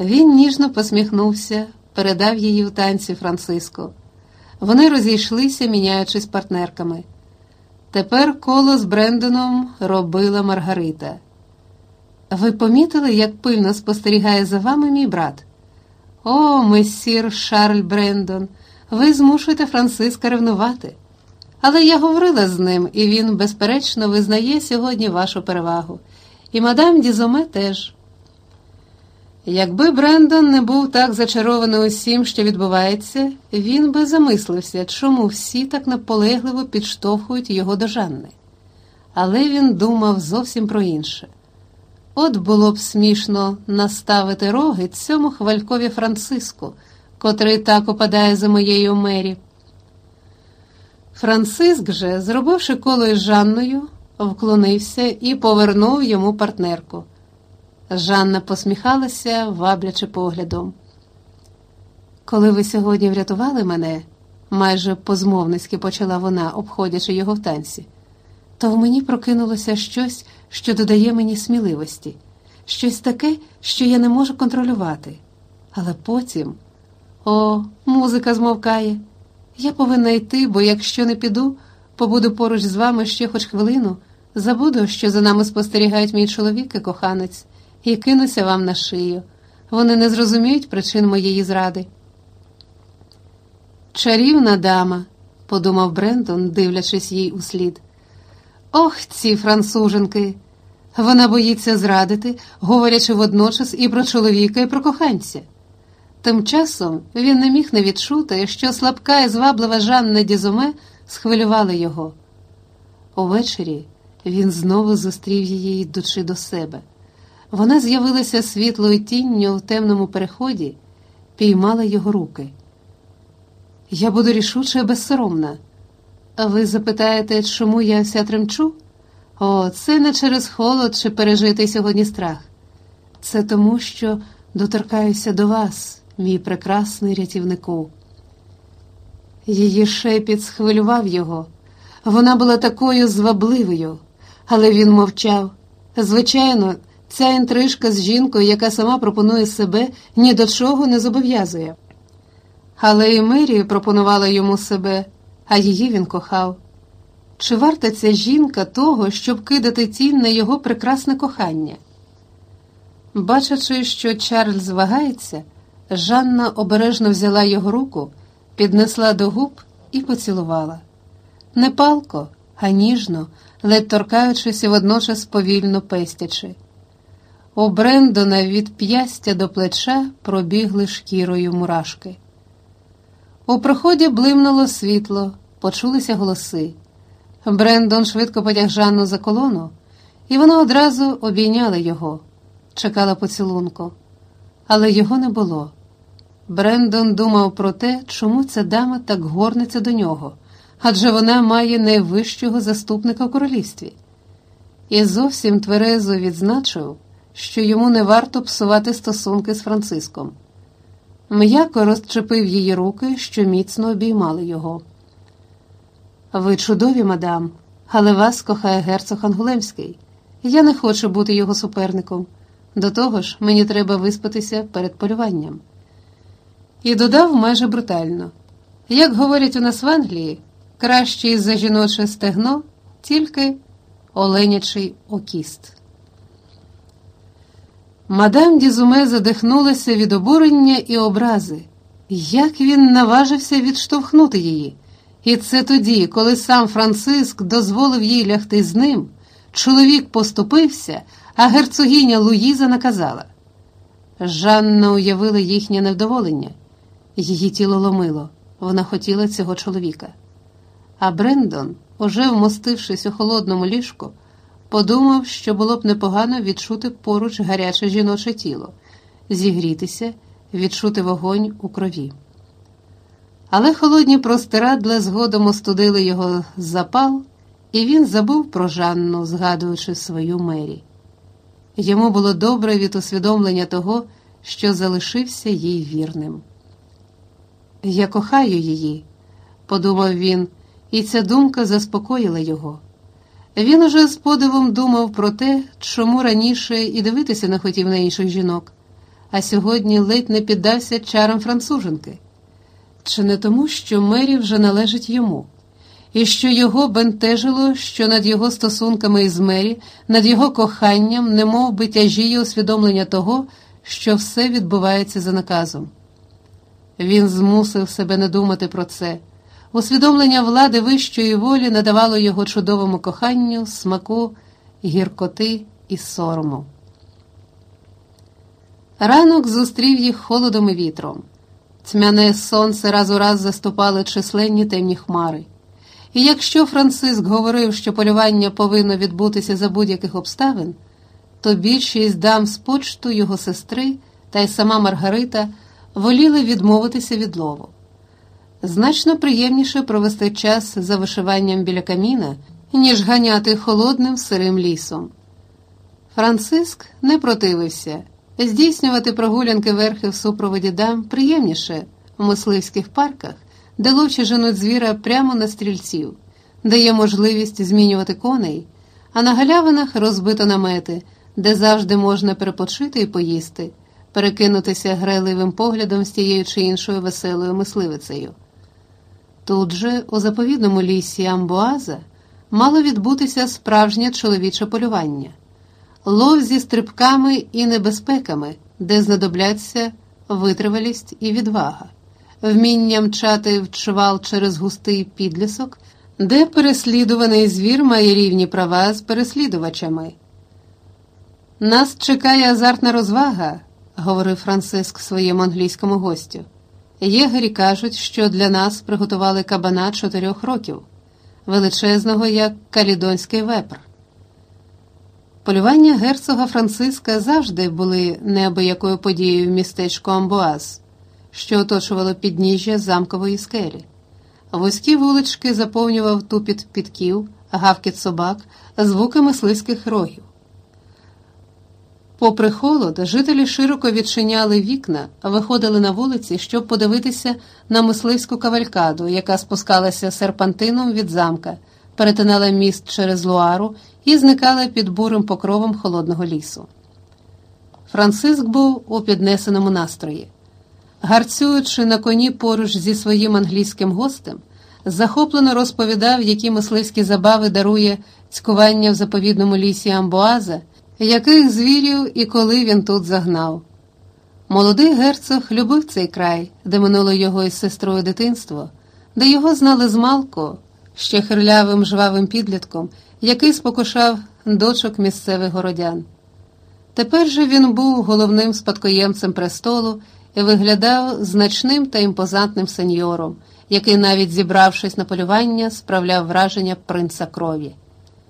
Він ніжно посміхнувся, передав її в танці Франциско. Вони розійшлися, міняючись партнерками. Тепер коло з Брендоном робила Маргарита. Ви помітили, як пильно спостерігає за вами мій брат? О, месір Шарль Брендон, ви змушуєте Франциска ревнувати. Але я говорила з ним, і він, безперечно, визнає сьогодні вашу перевагу. І мадам Дізоме теж. Якби Брендон не був так зачарований усім, що відбувається, він би замислився, чому всі так наполегливо підштовхують його до Жанни. Але він думав зовсім про інше. От було б смішно наставити роги цьому хвалькові Франциску, котрий так опадає за моєю мері. Франциск же, зробивши коло із Жанною, вклонився і повернув йому партнерку. Жанна посміхалася, ваблячи поглядом. Коли ви сьогодні врятували мене, майже позмовницьки почала вона, обходячи його в танці, то в мені прокинулося щось, що додає мені сміливості, щось таке, що я не можу контролювати. Але потім, о, музика змовкає. Я повинна йти, бо якщо не піду, побуду поруч з вами ще хоч хвилину, забуду, що за нами спостерігають мій чоловік і коханець, і кинуся вам на шию. Вони не зрозуміють причин моєї зради. Чарівна дама, подумав Брендон, дивлячись їй услід. Ох, ці француженки! Вона боїться зрадити, говорячи водночас і про чоловіка, і про коханця. Тим часом він не міг не відчути, що слабка і зваблива Жанна Дізоме схвилювала його. Увечері він знову зустрів її, йдучи до себе. Вона з'явилася світлою тінню в темному переході, піймала його руки. Я буду рішуча і безсоромна. А ви запитаєте, чому я вся тремчу? О, це не через холод чи пережитий сьогодні страх. Це тому, що доторкаюся до вас мій прекрасний рятівнику. Її шепіт схвилював його. Вона була такою звабливою, але він мовчав. Звичайно, ця інтрижка з жінкою, яка сама пропонує себе, ні до чого не зобов'язує. Але і Мирі пропонувала йому себе, а її він кохав. Чи варта ця жінка того, щоб кидати тінь на його прекрасне кохання? Бачачи, що Чарльз вагається, Жанна обережно взяла його руку, піднесла до губ і поцілувала. Не палко, а ніжно, ледь торкаючись і водночас повільно пестячи. У Брендона від п'ястя до плеча пробігли шкірою мурашки. У проході блимнуло світло, почулися голоси. Брендон швидко потяг Жанну за колону, і вона одразу обійняла його, чекала поцілунку, але його не було. Брендон думав про те, чому ця дама так горниться до нього, адже вона має найвищого заступника в королівстві. І зовсім тверезо відзначив, що йому не варто псувати стосунки з Франциском. М'яко розчепив її руки, що міцно обіймали його. Ви чудові, мадам, але вас кохає герцог Ангулемський. Я не хочу бути його суперником. До того ж, мені треба виспатися перед полюванням і додав майже брутально: як говорять у нас в Англії, кращий за жіноче стегно, тільки оленячий окіст. Мадам Дізуме задихнулася від обурення і образи. Як він наважився відштовхнути її, і це тоді, коли сам Франциск дозволив їй лягти з ним, чоловік поступився, а герцогиня Луїза наказала. Жанна уявила їхнє невдоволення. Її тіло ломило, вона хотіла цього чоловіка. А Брендон, уже вмостившись у холодному ліжку, подумав, що було б непогано відчути поруч гаряче жіноче тіло, зігрітися, відчути вогонь у крові. Але холодні простирадла згодом остудили його запал, і він забув про Жанну, згадуючи свою мері. Йому було добре від усвідомлення того, що залишився їй вірним. Я кохаю її, подумав він, і ця думка заспокоїла його. Він уже з подивом думав про те, чому раніше і дивитися не хотів на інших жінок, а сьогодні ледь не піддався чарам француженки? Чи не тому, що Мері вже належить йому, і що його бентежило, що над його стосунками із Мері, над його коханням, немов би тяжіє усвідомлення того, що все відбувається за наказом? Він змусив себе не думати про це. Усвідомлення влади вищої волі надавало його чудовому коханню, смаку, гіркоти і сорому. Ранок зустрів їх холодом і вітром. Тьмяне сонце раз у раз заступали численні темні хмари. І якщо Франциск говорив, що полювання повинно відбутися за будь-яких обставин, то більшість дам з почту його сестри та й сама Маргарита воліли відмовитися від лову. Значно приємніше провести час за вишиванням біля каміна, ніж ганяти холодним сирим лісом. Франциск не противився. Здійснювати прогулянки верхи в супроводі дам приємніше в мисливських парках, де ловчі женуть звіра прямо на стрільців, де є можливість змінювати коней, а на галявинах розбито намети, де завжди можна перепочити і поїсти, перекинутися грайливим поглядом з тією чи іншою веселою мисливицею. Тут же, у заповідному лісі Амбуаза, мало відбутися справжнє чоловіче полювання лов зі стрибками і небезпеками, де знадобляться витривалість і відвага, вміння мчати в чвал через густий підлісок, де переслідуваний звір має рівні права з переслідувачами. Нас чекає азартна розвага, говорив Франциск своєму англійському гостю. Єгері кажуть, що для нас приготували кабана чотирьох років, величезного як калідонський вепр. Полювання герцога Франциска завжди були неабиякою подією в містечку Амбуаз, що оточувало підніжжя замкової скелі. Вузькі вулички заповнював тупіт підків, гавкіт собак, звуки мисливських рогів. Попри холод, жителі широко відчиняли вікна, виходили на вулиці, щоб подивитися на мисливську кавалькаду, яка спускалася серпантином від замка, перетинала міст через Луару і зникала під бурим покровом холодного лісу. Франциск був у піднесеному настрої. Гарцюючи на коні поруч зі своїм англійським гостем, захоплено розповідав, які мисливські забави дарує цькування в заповідному лісі Амбуаза, яких звірів і коли він тут загнав. Молодий герцог любив цей край, де минуло його із сестрою дитинство, де його знали змалку, ще хирлявим жвавим підлітком, який спокушав дочок місцевих городян. Тепер же він був головним спадкоємцем престолу і виглядав значним та імпозантним сеньором, який, навіть зібравшись на полювання, справляв враження принца крові.